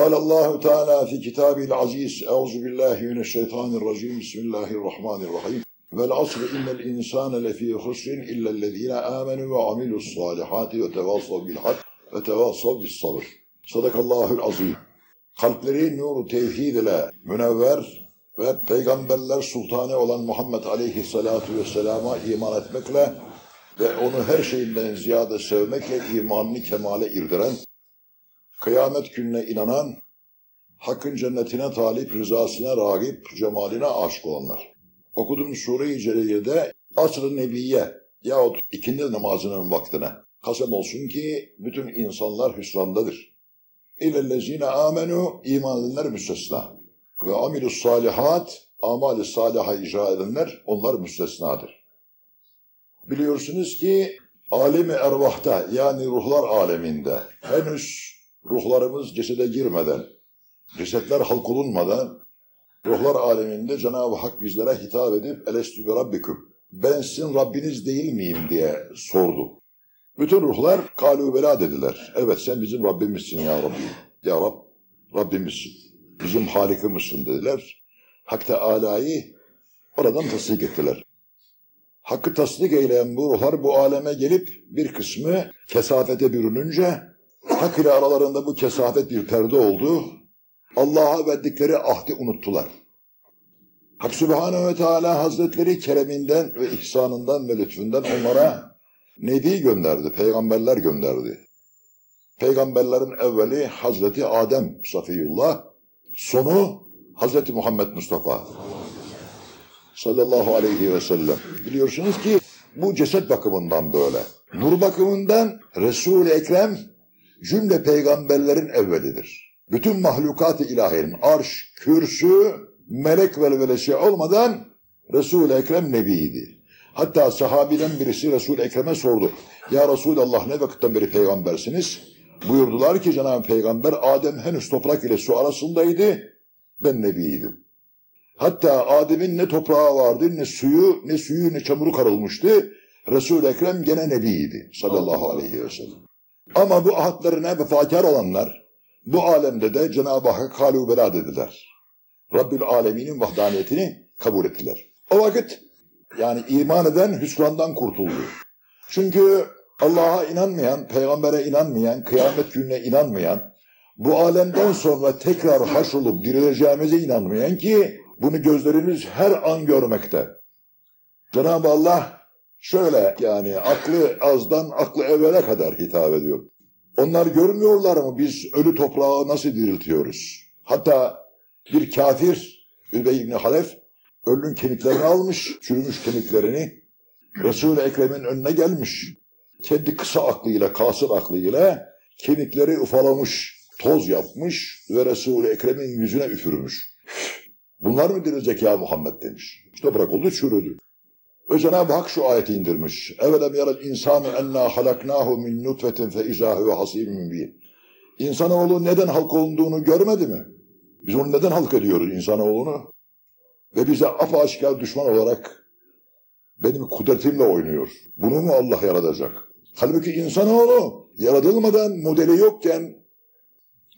قال الله تعالى في كتابه العزيز أعوذ بالله من الشيطان الرجيم بسم الله الرحمن الرحيم والعصر إن الإنسان لفي خسر إلا الذين آمنوا وعملوا الصالحات وتواصوا بالحق وتواصوا بالصبر صدق الله العظيم kalpleri nur tevhid ile münevver ve peygamberler sultanı olan Muhammed aleyhissalatu vesselama iman etmekle ve onu her şeyinden ziyade sevmekle imanını kemale irdiren, kıyamet gününe inanan, hakkın cennetine talip, rızasına ragip, cemaline aşık olanlar. Okuduğum Sure-i Celile'de asr-ı nebiye yahut ikindi namazının vaktine kasem olsun ki bütün insanlar hüsrandadır. İlellezine amenu iman edenler müstesna. Ve amilus salihat amali salaha icra edenler onlar müstesnadır. Biliyorsunuz ki alemi ervahta yani ruhlar aleminde henüz ruhlarımız cesede girmeden, cesetler halk olunmadan ruhlar aleminde Cenab-ı Hak bizlere hitap edip elestü bi rabbikum ben sizin Rabbiniz değil miyim diye sordu. Bütün ruhlar kalu bela dediler. Evet sen bizim Rabbimizsin ya Rabbi. Ya Rab, Rabbimizsin. Bizim Halikimizsin dediler. Hak Teala'yı oradan tasdik ettiler. Hakkı tasdik eyleyen bu ruhlar bu aleme gelip bir kısmı kesafete bürününce hak ile aralarında bu kesafet bir perde oldu. Allah'a verdikleri ahdi unuttular. Hak Sübhanehu ve Teala Hazretleri kereminden ve ihsanından ve lütfundan onlara Nebi gönderdi, peygamberler gönderdi. Peygamberlerin evveli Hazreti Adem Safiyullah, sonu Hazreti Muhammed Mustafa sallallahu aleyhi ve sellem. Biliyorsunuz ki bu ceset bakımından böyle. Nur bakımından Resul-i Ekrem cümle peygamberlerin evvelidir. Bütün mahlukat-ı ilahiyenin arş, kürsü, melek velvelesi olmadan Resul-i Ekrem Nebi'ydi. Hatta sahabiden birisi Resul-i Ekrem'e sordu. Ya Resulallah ne vakitten beri peygambersiniz? Buyurdular ki Cenab-ı Peygamber Adem henüz toprak ile su arasındaydı. Ben Nebiydim. Hatta Adem'in ne toprağı vardı ne suyu ne suyu ne çamuru karılmıştı. Resul-i Ekrem gene Nebiydi sallallahu aleyhi ve sellem. Ama bu ahatlarına vefakar olanlar bu alemde de Cenab-ı Hakk'a kalu bela dediler. Rabbül Alemin'in vahdaniyetini kabul ettiler. O vakit yani iman eden hüsrandan kurtuldu. Çünkü Allah'a inanmayan, peygambere inanmayan, kıyamet gününe inanmayan, bu alemden sonra tekrar haşrolup dirileceğimize inanmayan ki bunu gözlerimiz her an görmekte. Cenab-ı Allah şöyle yani aklı azdan aklı evvele kadar hitap ediyor. Onlar görmüyorlar mı biz ölü toprağı nasıl diriltiyoruz? Hatta bir kafir Übey İbni Halef ölünün kemiklerini almış, çürümüş kemiklerini Resul-i Ekrem'in önüne gelmiş. Kendi kısa aklıyla, kasır aklıyla kemikleri ufalamış, toz yapmış ve Resul-i Ekrem'in yüzüne üfürmüş. Bunlar mı dirilecek ya Muhammed demiş. Bırak oldu çürüdü. Ve Cenab-ı Hak şu ayeti indirmiş. Evelem yarel insanu enna halaknahu min nutfetin fe izahu hasibun mübin. İnsanoğlu neden halk olduğunu görmedi mi? Biz onu neden halk ediyoruz insanoğlunu? Ve bize apaçık düşman olarak benim kudretimle oynuyor. Bunu mu Allah yaratacak? Halbuki insanoğlu yaratılmadan modeli yokken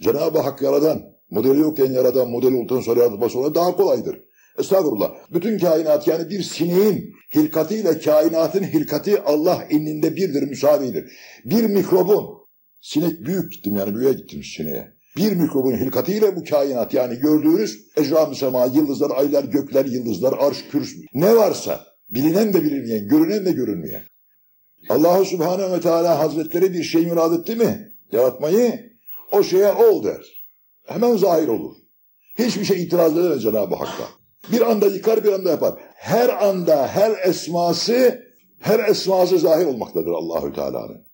Cenab-ı Hak yaradan, modeli yokken yaradan, modeli olduktan sonra yaratılması ona daha kolaydır. Estağfurullah. Bütün kainat yani bir sineğin hilkatiyle kainatın hilkati Allah indinde birdir, müsavidir. Bir mikrobun, sinek büyük gittim yani büyüğe gittim sineğe. Bir mikrobun hilkatiyle bu kainat yani gördüğünüz ecram-ı sema, yıldızlar, aylar, gökler, yıldızlar, arş, kürs ne varsa bilinen de bilinmeyen, görünen de görünmeyen. Allah Subhanahu ve Teala Hazretleri bir şey murad etti mi? Yaratmayı o şeye ol der. Hemen zahir olur. Hiçbir şey itiraz edemez Cenab-ı Hak'ta. Bir anda yıkar bir anda yapar. Her anda her esması her esması zahir olmaktadır Allahü Teala'nın.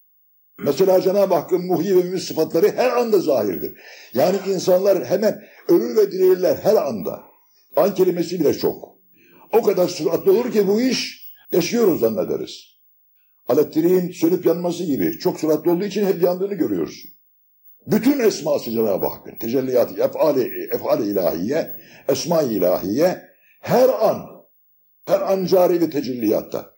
Mesela Cenab-ı Hakk'ın muhyi ve mümkün sıfatları her anda zahirdir. Yani insanlar hemen ölür ve dirilirler her anda. An kelimesi bile çok. O kadar süratli olur ki bu iş yaşıyoruz zannederiz. Elektriğin sönüp yanması gibi çok süratli olduğu için hep yandığını görüyoruz. Bütün esması Cenab-ı Hakk'ın tecelliyatı, efali, efali ilahiye, esma-i ilahiye her an, her an cari ve tecelliyatta.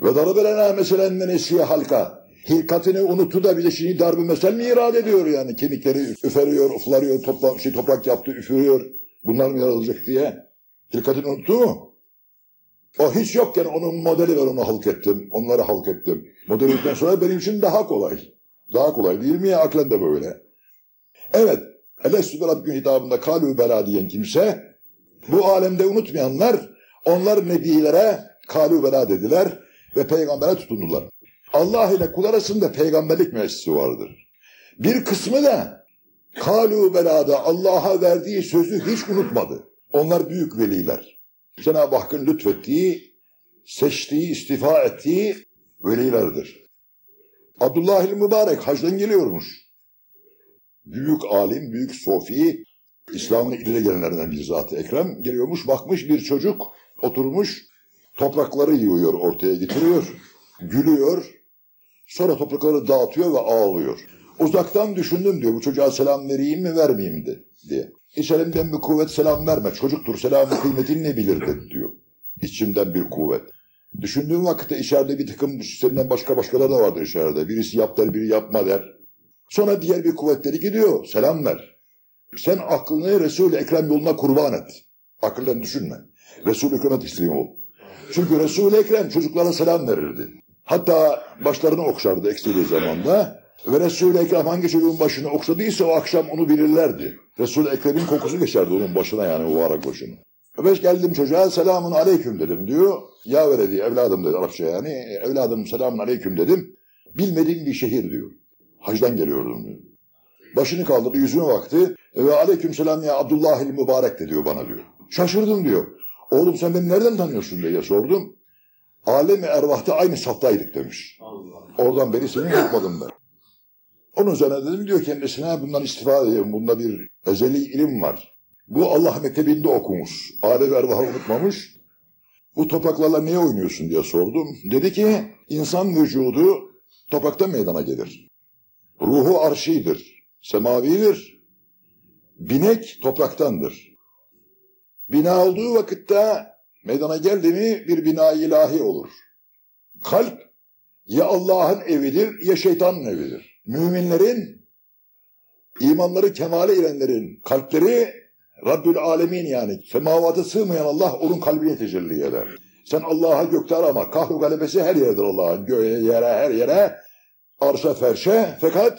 Ve darabelena meselen menesiye halka. hilkatini unutu da bir şimdi darbe mesel mi irade ediyor yani? Kemikleri üferiyor, uflarıyor, topla, şey, toprak yaptı, üfürüyor. Bunlar mı yaratılacak diye. Hilkatini unuttu mu? O hiç yokken onun modeli ben onu halk ettim. Onları halk ettim. Modelikten sonra benim için daha kolay. Daha kolay değil mi ya? Aklen de böyle. Evet. Elestü Rabbim hitabında kalü bela diyen kimse bu alemde unutmayanlar onlar nebilere kalü bela dediler ve peygambere tutundular. Allah ile kul arasında peygamberlik müessesi vardır. Bir kısmı da kalu belada Allah'a verdiği sözü hiç unutmadı. Onlar büyük veliler. Cenab-ı Hakk'ın lütfettiği, seçtiği, istifa ettiği velilerdir. Abdullah el Mübarek hacdan geliyormuş. Büyük alim, büyük sofi, İslam'ın ileri gelenlerden bir zat Ekrem geliyormuş. Bakmış bir çocuk oturmuş, toprakları yiyor, ortaya getiriyor, gülüyor. Sonra toprakları dağıtıyor ve ağlıyor. Uzaktan düşündüm diyor, bu çocuğa selam vereyim mi vermeyeyim de diye. İçerimden bir kuvvet selam verme, çocuktur selamın kıymetini ne bilirdi diyor. İçimden bir kuvvet. Düşündüğüm vakitte içeride bir takım senden başka başkaları da vardır içeride. Birisi yap der, biri yapma der. Sonra diğer bir kuvvetleri gidiyor. Selam ver. Sen aklını Resul-i Ekrem yoluna kurban et. Akıllen düşünme. Resul-i Ekrem'e teslim ol. Çünkü Resul-i Ekrem çocuklara selam verirdi. Hatta başlarını okşardı eksildiği zamanda. Ve Resul-i Ekrem hangi çocuğun başını okşadıysa o akşam onu bilirlerdi. Resul-i Ekrem'in kokusu geçerdi onun başına yani mübarek başına. Ve geldim çocuğa selamun aleyküm dedim diyor. Ya vere diye evladım dedi Arapça yani. Evladım selamun aleyküm dedim. Bilmediğim bir şehir diyor. Hacdan geliyordum diyor. Başını kaldırdı yüzüme baktı. Ve aleyküm selam ya Abdullah Mübarek de diyor bana diyor. Şaşırdım diyor. Oğlum sen beni nereden tanıyorsun diye sordum. Alem-i ervahta aynı saftaydık demiş. Oradan beri seni unutmadım ben. Onun üzerine dedim diyor kendisine bundan istifade ediyorum. Bunda bir ezeli ilim var. Bu Allah mektebinde okumuş. Alem-i ervahı unutmamış. Bu topraklarla niye oynuyorsun diye sordum. Dedi ki insan vücudu toprakta meydana gelir. Ruhu arşidir, semavidir. Binek topraktandır. Bina olduğu vakitte meydana geldi mi bir bina ilahi olur. Kalp ya Allah'ın evidir ya şeytanın evidir. Müminlerin, imanları kemale erenlerin kalpleri Rabbül Alemin yani semavata sığmayan Allah onun kalbine tecelli eder. Sen Allah'a gökte arama. Kahru galebesi her yerdir Allah'ın. Göğe, yere, her yere, arşa, ferşe. Fakat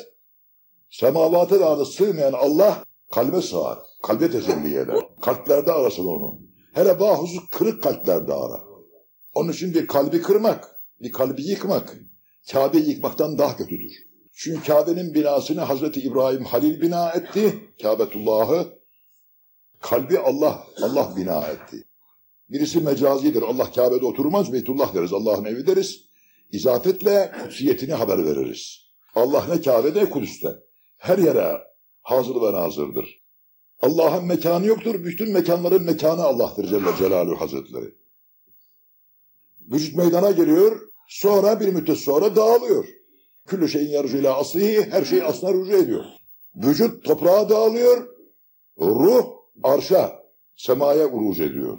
semavata da sığmayan Allah kalbe sığar. Kalbe tecelli eder. Kalplerde arasın onu. Hele bahuzu kırık kalplerde ara. Onun için bir kalbi kırmak, bir kalbi yıkmak, Kabe'yi yıkmaktan daha kötüdür. Çünkü Kabe'nin binasını Hazreti İbrahim Halil bina etti. Kabetullah'ı kalbi Allah, Allah bina etti. Birisi mecazidir. Allah Kabe'de oturmaz, Beytullah deriz. Allah'ın evi deriz. İzafetle kutsiyetini haber veririz. Allah ne Kabe'de, Kudüs'te. Her yere hazır ve nazırdır. Allah'ın mekanı yoktur. Bütün mekanların mekanı Allah'tır Celle Celaluhu Hazretleri. Vücut meydana geliyor. Sonra bir müddet sonra dağılıyor. Küllü şeyin yarıcıyla aslihi her şey aslına rücu ediyor. Vücut toprağa dağılıyor. Ruh arşa, semaya uruc ediyor.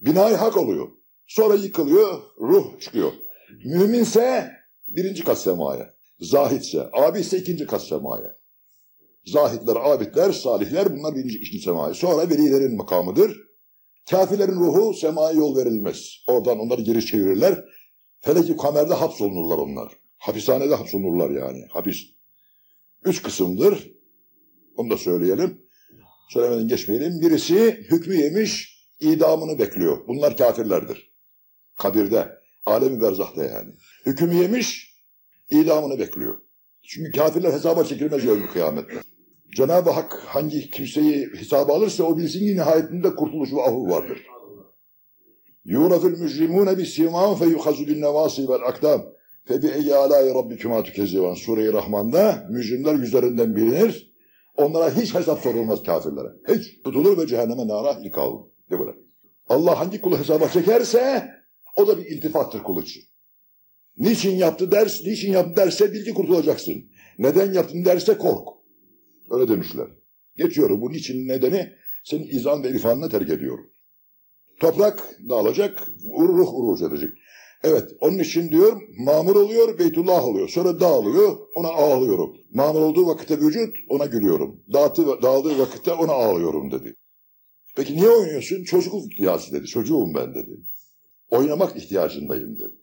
Binayı hak oluyor. Sonra yıkılıyor, ruh çıkıyor. Müminse birinci kat semaya. Zahitse, abi ise ikinci kat semaya. Zahitler, abidler, salihler bunlar birinci ikinci semaya. Sonra velilerin makamıdır. Kafirlerin ruhu semaya yol verilmez. Oradan onları geri çevirirler. Feleki kamerde hapsolunurlar onlar. Hapishanede hapsolunurlar yani. Hapis. Üç kısımdır. Onu da söyleyelim söylemeden geçmeyelim. Birisi hükmü yemiş, idamını bekliyor. Bunlar kafirlerdir. Kabirde, alemi berzahta yani. Hükmü yemiş, idamını bekliyor. Çünkü kafirler hesaba çekilmez yevmi kıyamette. Cenab-ı Hak hangi kimseyi hesaba alırsa o bilsin ki nihayetinde kurtuluş ve ahu vardır. Yurafil mücrimûne bisimâ feyuhazu bin nevâsî vel akdâm febi'eyye alâi rabbikümâ tükezzivan. Sure-i Rahman'da mücrimler yüzlerinden bilinir. Onlara hiç hesap sorulmaz kafirlere. Hiç. Tutulur ve cehenneme nara alır. De böyle. Allah hangi kulu hesaba çekerse o da bir iltifattır kul için. Niçin yaptı ders, niçin yaptı derse bil ki kurtulacaksın. Neden yaptın derse kork. Öyle demişler. Geçiyorum bu niçin nedeni senin izan ve irfanına terk ediyorum. Toprak dağılacak, ruh uruç edecek. Evet onun için diyor mamur oluyor Beytullah oluyor. Sonra dağılıyor ona ağlıyorum. Mamur olduğu vakitte vücut ona gülüyorum. Dağıtı, dağıldığı vakitte ona ağlıyorum dedi. Peki niye oynuyorsun? Çocukluk ihtiyacı dedi. Çocuğum ben dedi. Oynamak ihtiyacındayım dedi.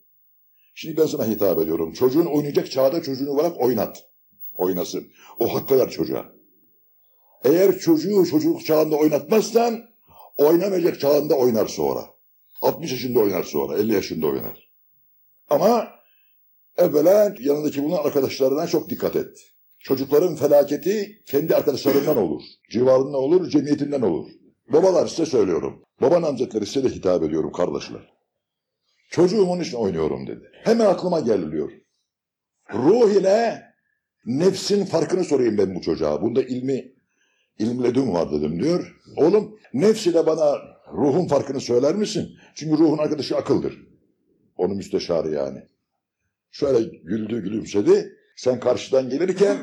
Şimdi ben sana hitap ediyorum. Çocuğun oynayacak çağda çocuğunu olarak oynat. Oynasın. O hakkı ver çocuğa. Eğer çocuğu çocukluk çağında oynatmazsan oynamayacak çağında oynar sonra. 60 yaşında oynar sonra, 50 yaşında oynar. Ama evvela yanındaki bulunan arkadaşlarına çok dikkat et. Çocukların felaketi kendi arkadaşlarından olur. Civarından olur, cemiyetinden olur. Babalar size söylüyorum. Baban amcetleri size de hitap ediyorum kardeşler. Çocuğum onun için oynuyorum dedi. Hemen aklıma geliyor. Ruh ile nefsin farkını sorayım ben bu çocuğa. Bunda ilmi, ilmledüm var dedim diyor. Oğlum nefs ile bana ruhun farkını söyler misin? Çünkü ruhun arkadaşı akıldır. Onun müsteşarı yani. Şöyle güldü gülümsedi. Sen karşıdan gelirken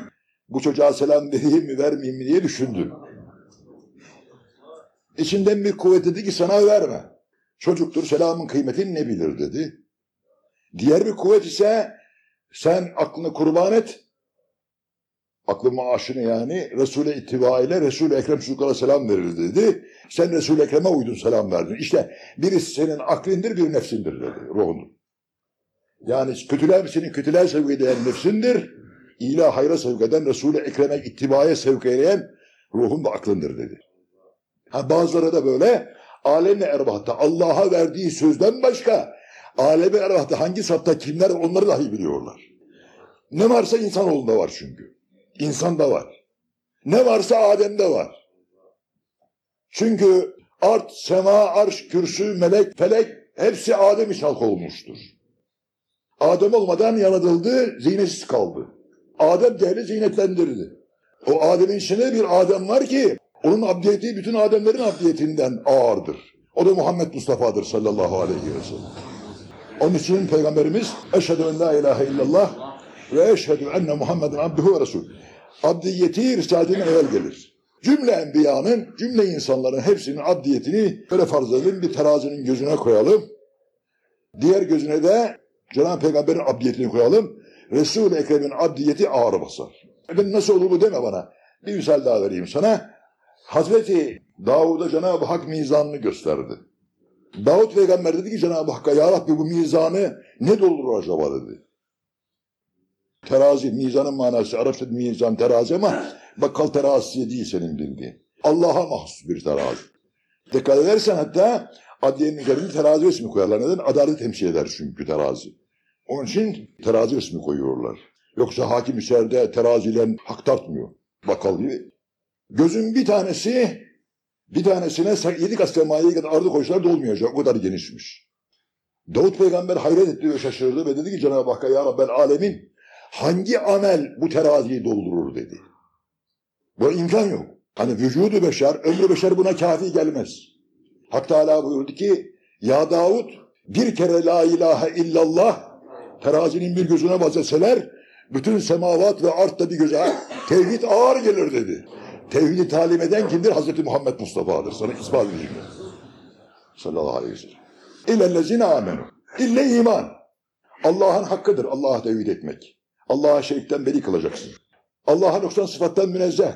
bu çocuğa selam vereyim mi vermeyeyim mi diye düşündü. İçinden bir kuvvet dedi ki sana verme. Çocuktur selamın kıymetini ne bilir dedi. Diğer bir kuvvet ise sen aklını kurban et. Aklı maaşını yani Resul'e ittiba Resul-i Ekrem çocuklara selam verir dedi. Sen Resul-i Ekrem'e uydun selam verdin. İşte birisi senin aklindir bir nefsindir dedi ruhun. Yani kötüler senin kötüler sevk eden nefsindir. İlah hayra sevk eden Resul-i Ekrem'e ittibaya sevk eden ruhun da aklındır dedi. Ha, bazıları da böyle alem-i erbahta Allah'a verdiği sözden başka alem-i erbahta hangi safta kimler onları dahi biliyorlar. Ne varsa insanoğlunda var çünkü. İnsanda var. Ne varsa Adem'de var. Çünkü art, sema, arş, kürsü, melek, felek hepsi Adem için halk olmuştur. Adem olmadan yaratıldı, zinetsiz kaldı. Adem değerli zinetlendirdi. O Adem'in içinde bir Adem var ki onun abdiyeti bütün Ademlerin abdiyetinden ağırdır. O da Muhammed Mustafa'dır sallallahu aleyhi ve sellem. Onun için Peygamberimiz Eşhedü en la ilahe illallah ve eşhedü enne Muhammeden abduhu ve resul. Abdiyeti Risale'den evvel gelir. Cümle enbiyanın, cümle insanların hepsinin abdiyetini böyle farz edelim bir terazinin gözüne koyalım. Diğer gözüne de Cenab-ı Peygamber'in abdiyetini koyalım. Resul-i Ekrem'in abdiyeti ağır basar. Ben nasıl olur bu deme bana. Bir misal daha vereyim sana. Hazreti Davud'a Cenab-ı Hak mizanını gösterdi. Davud peygamber dedi ki Cenab-ı Hakk'a Ya Rabbi bu mizanı ne doldurur acaba dedi. Terazi, mizanın manası, Arapça mizan terazi ama bakkal terazisi değil senin bildiğin. Allah'a mahsus bir terazi. Dikkat edersen hatta adliyenin üzerinde terazi ismi koyarlar. Neden? Adalet temsil eder çünkü terazi. Onun için terazi ismi koyuyorlar. Yoksa hakim içeride teraziyle hak tartmıyor. Bakkal gibi. Gözün bir tanesi, bir tanesine yedi kat semaya kadar ardı koysalar dolmayacak. O kadar genişmiş. Davut peygamber hayret etti ve şaşırdı ve dedi ki Cenab-ı Hakk'a ya Rabbel alemin hangi amel bu teraziyi doldurur dedi. Bu imkan yok. Hani vücudu beşer, ömrü beşer buna kafi gelmez. Hak Teala buyurdu ki ya Davud bir kere la ilahe illallah terazinin bir gözüne vazeseler bütün semavat ve artta bir göze tevhid ağır gelir dedi. Tevhidi talim eden kimdir? Hazreti Muhammed Mustafa'dır. Sana ispat edeceğim. Sallallahu aleyhi ve sellem. İllellezine amenu. İlle iman. Allah'ın hakkıdır Allah'a tevhid etmek. Allah'a şirkten beri kılacaksın. Allah'a noksan sıfattan münezzeh.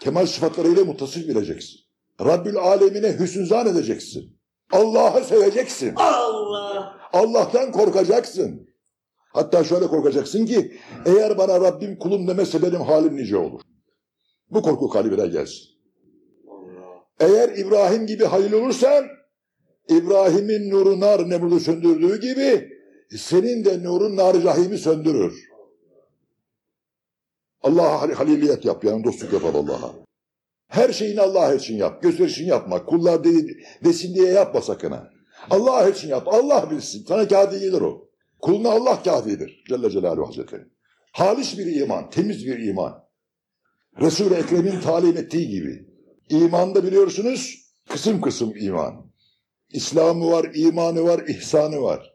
Kemal sıfatlarıyla muttasif bileceksin. Rabbül alemine hüsnü zan edeceksin. Allah'ı seveceksin. Allah. Allah'tan korkacaksın. Hatta şöyle korkacaksın ki eğer bana Rabbim kulum demezse benim halim nice olur. Bu korku kalbine gelsin. Eğer İbrahim gibi halil olursan İbrahim'in nuru nar Nemrut'u söndürdüğü gibi senin de nurun nar rahimi söndürür. Allah'a haliliyet yap yani dostluk yap Allah'a. Her şeyini Allah için yap. Gösterişini yapma. Kullar de, desin diye yapma sakın ha. Allah için yap. Allah bilsin. Sana kâdi gelir o. Kuluna Allah kâfidir. Celle Celaluhu Hazretleri. Halis bir iman, temiz bir iman. Resul-i Ekrem'in talim ettiği gibi. İmanda biliyorsunuz kısım kısım iman. İslamı var, imanı var, ihsanı var.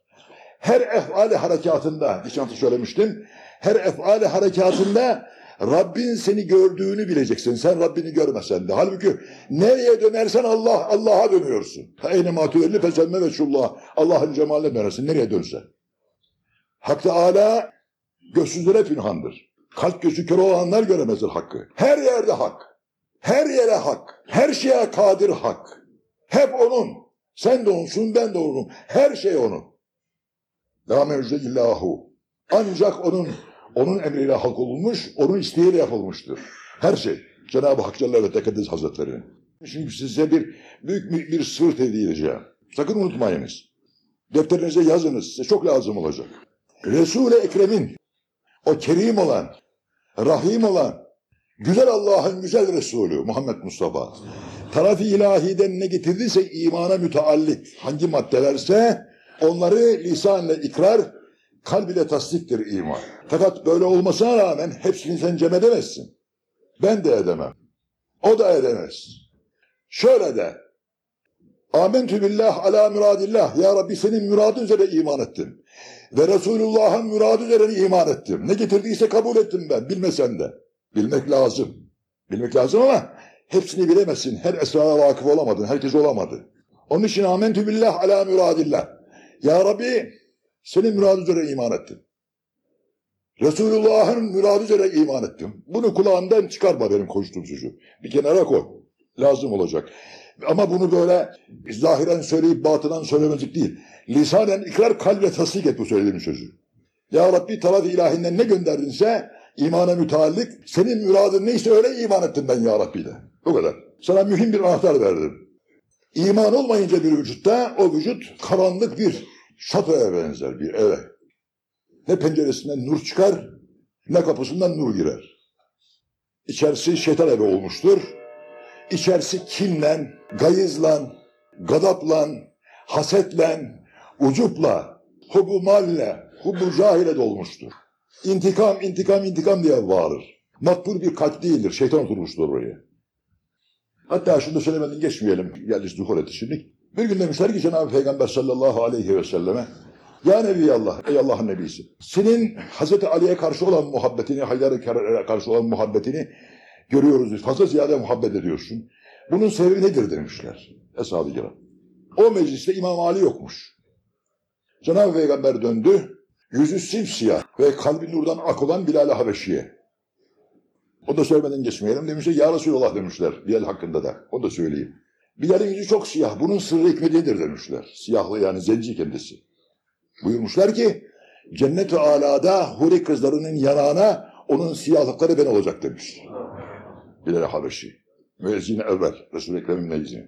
Her efali harekatında, geçen söylemiştim, her efali harekatında Rabbin seni gördüğünü bileceksin. Sen Rabbini görmesen de. Halbuki nereye dönersen Allah Allah'a dönüyorsun. Eyne matüvelli fesemme ve. Allah'ın cemaline dönersin. Nereye dönsen. Hak Teala gözsüzlere pinhandır. Kalp gözü kör olanlar göremezler hakkı. Her yerde hak. Her yere hak. Her şeye kadir hak. Hep onun. Sen de onsun, ben de onum. Her şey onun. La illahu. Ancak onun onun emriyle hak olunmuş, onun isteğiyle yapılmıştır. Her şey. Cenab-ı Hak Celle ve Tekaddes Hazretleri. Şimdi size bir büyük bir, bir sır tebliğ edeceğim. Sakın unutmayınız. Defterinize yazınız. Size çok lazım olacak. Resul-i Ekrem'in o kerim olan, rahim olan, güzel Allah'ın güzel Resulü Muhammed Mustafa taraf-ı ilahiden ne getirdiyse imana müteallik hangi maddelerse onları lisanla ikrar, kalb ile tasdiktir iman. Fakat böyle olmasına rağmen hepsini sen cem edemezsin. Ben de edemem. O da edemez. Şöyle de. Amentü billah ala müradillah. Ya Rabbi senin müradın üzere iman ettim. Ve Resulullah'ın muradı üzerine iman ettim. Ne getirdiyse kabul ettim ben. Bilmesen de. Bilmek lazım. Bilmek lazım ama hepsini bilemezsin. Her esrara vakıf olamadın. Herkes olamadı. Onun için amentü billah ala müradillah. Ya Rabbi senin müradın üzere iman ettim. Resulullah'ın muradı üzere iman ettim. Bunu kulağından çıkarma benim konuştuğum sözü. Bir kenara koy. Lazım olacak. Ama bunu böyle zahiren söyleyip batıdan söylemezlik değil. Lisanen ikrar kalple tasdik et bu söylediğim sözü. Ya Rabbi taraf ilahinden ne gönderdinse imana müteallik senin müradın neyse öyle iman ettim ben ya Rabbi de. Bu kadar. Sana mühim bir anahtar verdim. İman olmayınca bir vücutta o vücut karanlık bir şatoya benzer bir eve. Ne penceresinden nur çıkar ne kapısından nur girer. İçerisi şeytan evi olmuştur. İçerisi kinle, gayızla, gadapla, hasetle, ucupla, hubu malle, hubu cahile dolmuştur. İntikam, intikam, intikam diye bağırır. Makbul bir kalp değildir. Şeytan oturmuştur oraya. Hatta şunu da söylemeden geçmeyelim. Geldi zuhur etti şimdi. Bir gün demişler ki Cenab-ı Peygamber sallallahu aleyhi ve selleme Ya Nebi Allah, ey Allah'ın Nebisi. Senin Hazreti Ali'ye karşı olan muhabbetini, Haydar'a karşı olan muhabbetini görüyoruz. Fazla ziyade muhabbet ediyorsun. Bunun sebebi nedir demişler. Eshab-ı. O mecliste İmam Ali yokmuş. Cenab-ı Peygamber döndü. Yüzü simsiyah ve kalbi nurdan ak olan Bilal-i Habeşi'ye. O da söylemeden geçmeyelim demişler. Ya Resulallah demişler Bilal hakkında da. O da söyleyeyim. Bilal'in yüzü çok siyah. Bunun sırrı hikmetidir demişler. Siyahlı yani zenci kendisi. Buyurmuşlar ki cennet-i alada huri kızlarının yanağına onun siyahlıkları ben olacak demiş. Bilal-i Habeşi. Müezzin evvel. Resul-i Ekrem'in müezzini.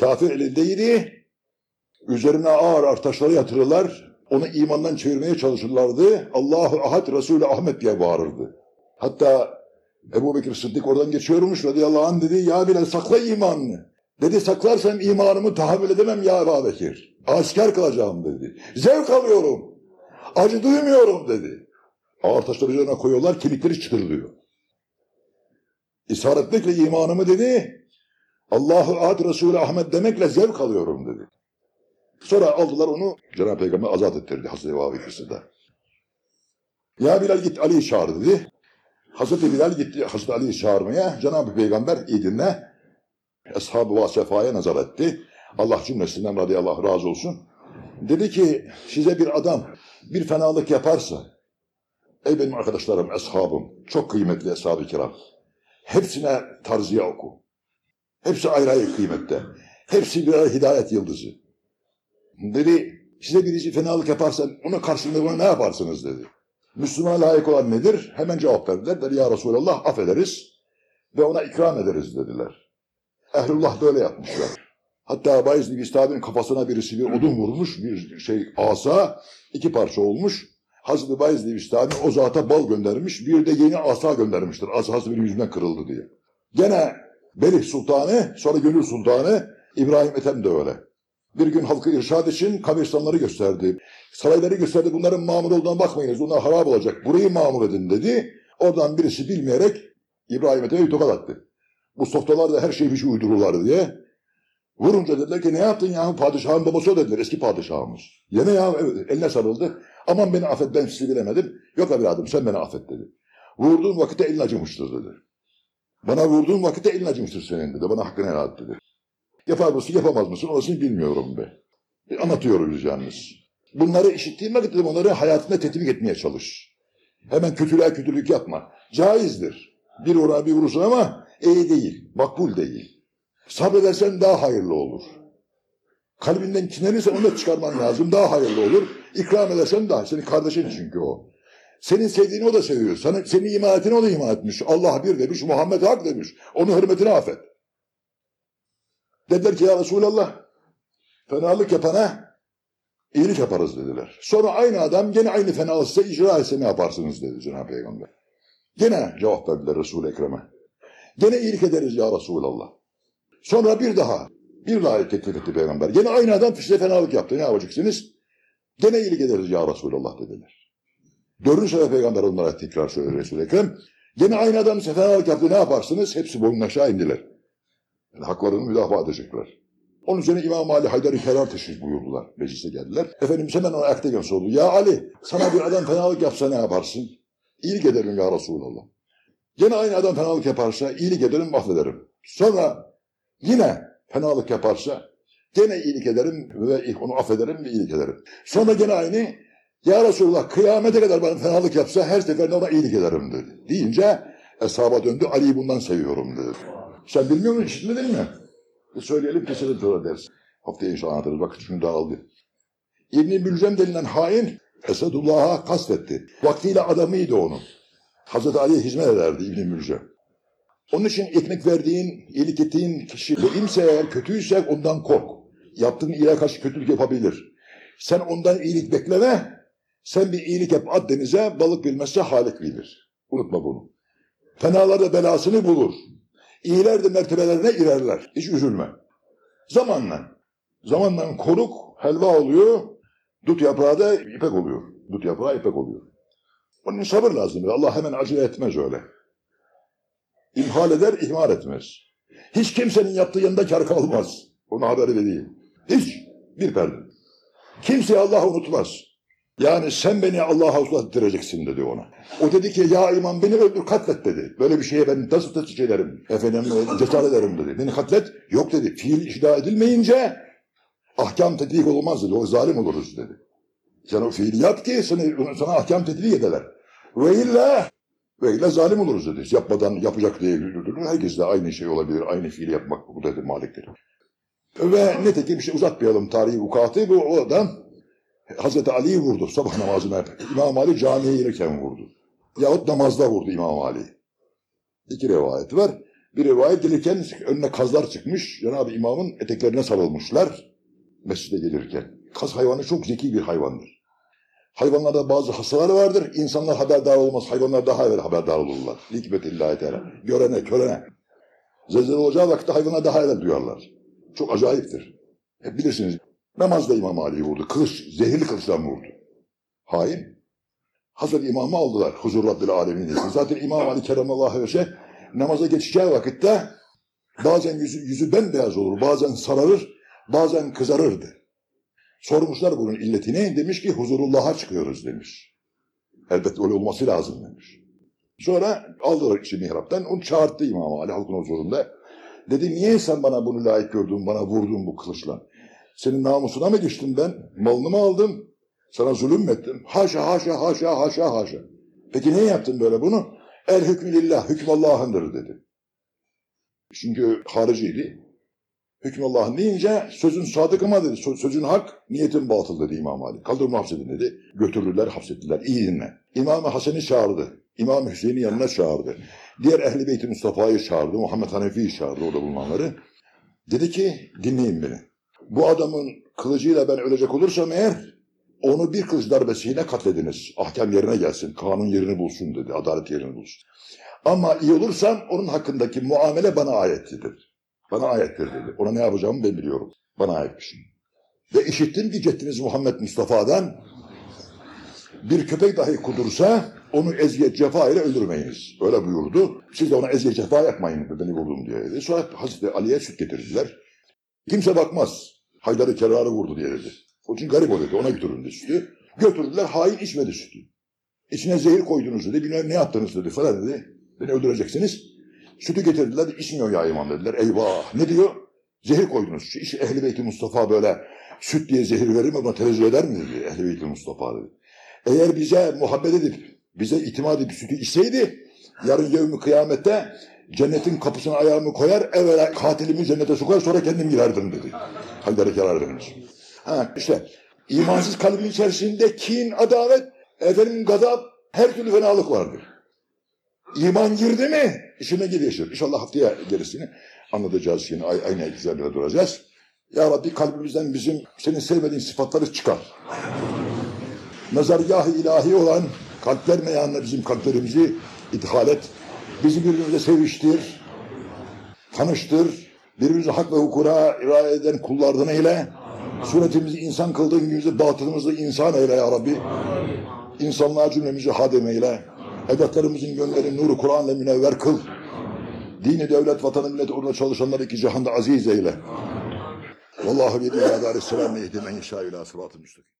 Kafir elindeydi. Üzerine ağır ağır taşları yatırırlar. Onu imandan çevirmeye çalışırlardı. Allahu Ahad Resulü Ahmet diye bağırırdı. Hatta Ebu Bekir Sıddık oradan geçiyormuş radıyallahu anh dedi ya Bilal sakla imanını. Dedi saklarsam imanımı tahammül edemem ya Ebu Bekir. Asker kalacağım dedi. Zevk alıyorum. Acı duymuyorum dedi. Ağır taşları üzerine koyuyorlar kemikleri çıtırlıyor. İsaretlikle imanımı dedi. Allahu Ad Resulü Ahmet demekle zevk alıyorum dedi. Sonra aldılar onu Cenab-ı Peygamber azat ettirdi Hazreti Ebu Bekir'si de. Ya Bilal git Ali'yi çağır dedi. Hazreti Bilal gitti Hazreti Ali'yi çağırmaya. Cenab-ı Peygamber iyi dinle. Ashab-ı Vasefa'ya nazar etti. Allah cümlesinden radıyallahu razı olsun. Dedi ki size bir adam bir fenalık yaparsa ey benim arkadaşlarım, eshabım, çok kıymetli eshab-ı kiram. Hepsine tarziye oku. Hepsi ayrı ayrı kıymette. Hepsi birer hidayet yıldızı. Dedi size birisi fenalık yaparsa onun karşılığında ne yaparsınız dedi. Müslümana layık olan nedir? Hemen cevap verdiler. Dedi ya Resulallah affederiz ve ona ikram ederiz dediler. Ehlullah böyle yapmışlar. Hatta Bayezid Bistami'nin kafasına birisi bir odun vurmuş, bir şey asa, iki parça olmuş. Hazreti Bayezid Bistami o zata bal göndermiş, bir de yeni asa göndermiştir. Asası bir yüzünden kırıldı diye. Gene Belih Sultanı, sonra Gönül Sultanı, İbrahim Ethem de öyle. Bir gün halkı irşad için kabristanları gösterdi. Sarayları gösterdi. Bunların mamur olduğuna bakmayınız. Bunlar harap olacak. Burayı mamur edin dedi. Oradan birisi bilmeyerek İbrahim Ethem'e tokat attı. Bu softalar da her şeyi bir şey uydururlar diye. Vurunca dediler ki ne yaptın ya padişahın babası o dediler eski padişahımız. Yine ya evet, eline sarıldı. Aman beni affet ben sizi bilemedim. Yok evladım sen beni affet dedi. Vurduğun vakitte elin acımıştır dedi. Bana vurduğun vakitte elin acımıştır senin dedi. Bana hakkını helal dedi. Yapar mısın yapamaz mısın orasını bilmiyorum be. E, anlatıyoruz yalnız. Bunları işittiğin vakitte onları hayatında tetbik etmeye çalış. Hemen kötülüğe kötülük yapma. Caizdir. Bir ona bir vurursun ama iyi değil, makbul değil. Sabredersen daha hayırlı olur. Kalbinden kinlenirsen onu da çıkarman lazım. Daha hayırlı olur. İkram edersen daha. Senin kardeşin çünkü o. Senin sevdiğini o da seviyor. Sana, senin iman ettiğini o da iman etmiş. Allah bir demiş, Muhammed hak demiş. Onun hürmetini affet. Dediler ki ya Resulallah fenalık yapana iyilik yaparız dediler. Sonra aynı adam gene aynı fenalığı size icra etse ne yaparsınız dedi Cenab-ı Peygamber. Gene cevap verdiler Resul-i Ekrem'e. Gene iyilik ederiz ya Resulallah. Sonra bir daha, bir daha teklif etti Peygamber. Gene aynı adam size fenalık yaptı. Ne yapacaksınız? Gene iyilik ederiz ya Resulallah dediler. Dördüncü sefer Peygamber onlara tekrar söyledi Resul-i Ekrem. Gene aynı adam size fenalık yaptı. Ne yaparsınız? Hepsi boyun aşağı indiler. Yani haklarını müdafaa edecekler. Onun üzerine İmam Ali Haydar-ı Kerar teşrif buyurdular. Meclise geldiler. Efendimiz hemen ona ayaktayken sordu. Ya Ali sana bir adam fenalık yapsa ne yaparsın? İyilik ederim ya Resulallah. Gene aynı adam fenalık yaparsa iyilik ederim affederim. Sonra yine fenalık yaparsa gene iyilik ederim ve onu affederim ve iyilik ederim. Sonra gene aynı ya Resulullah kıyamete kadar bana fenalık yapsa her seferinde ona iyilik ederim dedi. Deyince hesaba döndü Ali'yi bundan seviyorum dedi. Sen bilmiyor musun işitmedin mi? E söyleyelim keselim sonra deriz. Haftaya inşallah anlatırız. Vakit çünkü dağıldı. İbn-i Mülcem denilen hain Esedullah'a kasvetti. Vaktiyle adamıydı onun. Hazreti Ali'ye hizmet ederdi İbn-i. Onun için ekmek verdiğin, iyilik ettiğin kişi kimse eğer kötüyse ondan kork. Yaptığın iyiliğe karşı kötülük yapabilir. Sen ondan iyilik bekleme. Sen bir iyilik yap at denize, balık bilmezse halik bilir. Unutma bunu. Fenalar da belasını bulur. İyiler de mertebelerine girerler. Hiç üzülme. Zamanla. Zamanla koruk helva oluyor. Dut yaprağı da ipek oluyor. Dut yaprağı ipek oluyor. Onun sabır lazım. Allah hemen acele etmez öyle. İmhal eder, ihmal etmez. Hiç kimsenin yaptığı yanında kar kalmaz. Ona haberi vereyim. Hiç. Bir perde. Kimseyi Allah unutmaz. Yani sen beni Allah'a uzak ettireceksin dedi ona. O dedi ki ya imam beni öldür katlet dedi. Böyle bir şeye ben nasıl teşvik ederim? Efendim cesaret ederim dedi. Beni katlet. Yok dedi. Fiil icra edilmeyince ahkam tetbik olmaz dedi. O zalim oluruz dedi. Sen o fiili yap ki sana, sana ahkam tetbik ederler. Ve illa ve illa zalim oluruz dedi. Yapmadan yapacak diye herkes de aynı şey olabilir. Aynı fiili yapmak bu dedi maliktir. Ve nitekim işte uzatmayalım tarihi vukuatı. Bu o adam Hazreti Ali'yi vurdu sabah namazına. İmam Ali camiye gelirken vurdu. Yahut namazda vurdu İmam Ali. İki rivayet var. Bir rivayet gelirken önüne kazlar çıkmış. Cenab-ı İmam'ın eteklerine sarılmışlar. Mescide gelirken. Kaz hayvanı çok zeki bir hayvandır. Hayvanlarda bazı hastalar vardır. İnsanlar haberdar olmaz. Hayvanlar daha evvel haberdar olurlar. Hikmetillahi Teala. Görene, körene. Zelzele olacağı vakitte hayvanlar daha evvel duyarlar. Çok acayiptir. Hep bilirsiniz. Namazda İmam Ali'yi vurdu. Kılıç, zehirli kılıçtan vurdu. Hain. Hazreti İmam'ı aldılar. Huzur Rabbil Alemin. Zaten İmam Ali Keremallahu Veşe namaza geçeceği vakitte bazen yüzü, yüzü bembeyaz olur, bazen sararır, bazen kızarırdı. Sormuşlar bunun illetini. Demiş ki huzurullah'a çıkıyoruz demiş. Elbette öyle olması lazım demiş. Sonra aldılar kişi mihraptan. Onu çağırdı İmam Ali halkın huzurunda. Dedi niye sen bana bunu layık gördün, bana vurdun bu kılıçla? Senin namusuna mı geçtim ben? Malını mı aldım? Sana zulüm ettim? Haşa haşa haşa haşa haşa. Peki niye yaptın böyle bunu? El hükmü lillah, hüküm Allah'ındır dedi. Çünkü hariciydi. Hüküm Allah'ın deyince sözün sadık ama dedi. Sözün hak, niyetin batıl dedi İmam Ali. Kaldırın hapsedin dedi. Götürdüler, hapsettiler. İyi dinle. İmam-ı Hasan'ı çağırdı. İmam Hüseyin'i yanına çağırdı. Diğer Ehli Beyt-i Mustafa'yı çağırdı. Muhammed Hanefi'yi çağırdı orada bulunanları. Dedi ki dinleyin beni. Bu adamın kılıcıyla ben ölecek olursam eğer onu bir kılıç darbesiyle katlediniz. Ahkam yerine gelsin. Kanun yerini bulsun dedi. Adalet yerini bulsun. Ama iyi olursan onun hakkındaki muamele bana ayetlidir. Bana ayettir dedi. Ona ne yapacağımı ben biliyorum. Bana ayetmiş. Ve işittim ki Muhammed Mustafa'dan bir köpek dahi kudursa onu eziyet cefa ile öldürmeyiniz. Öyle buyurdu. Siz de ona eziyet cefa yapmayın beni vurdum diye. Sonra Hazreti Ali'ye süt getirdiler. Kimse bakmaz. Haydar'ı kerarı vurdu diye dedi. O için garip o dedi. Ona götürün dedi sütü. Götürdüler. Hain içmedi sütü. İçine zehir koydunuz dedi. Bilmem ne yaptınız dedi falan dedi. Beni öldüreceksiniz. Sütü getirdiler. İçmiyor ya imam dediler. Eyvah. Ne diyor? Zehir koydunuz. Şu iş ehli beyti Mustafa böyle Süt diye zehir verir mi ama tenezzül eder mi dedi Ehl-i Beyt-i Mustafa dedi. Eğer bize muhabbet edip, bize itimat edip sütü içseydi, yarın yevmi kıyamette cennetin kapısına ayağımı koyar, evvela katilimi cennete sokar, sonra kendim girerdim dedi. Haydar Kenar. Ha işte imansız kalbin içerisinde kin, adalet, efendim gadap, her türlü fenalık vardır. İman girdi mi işine gidiyor. İnşallah haftaya gerisini anlatacağız yine ay- aynı üzerinde duracağız. Ya Rabbi kalbimizden bizim senin sevmediğin sıfatları çıkar. Nazargah-ı ilahi olan kalpler meyanına bizim kalplerimizi ithal et. Bizi birbirimize seviştir, tanıştır. Birbirimize hak ve hukukuna riayet eden kullardan eyle. Suretimizi insan kıldığın günümüzde batınımızı insan eyle ya Rabbi. İnsanlığa cümlemizi hadem eyle. Edatlarımızın gönlünü nuru Kur'an'la münevver kıl. Dini, devlet, vatanı, millet uğruna çalışanları iki cihanda aziz eyle. Vallahu billahi aleyhisselam yehdi men yeşâ ilâ sıratı müstakim.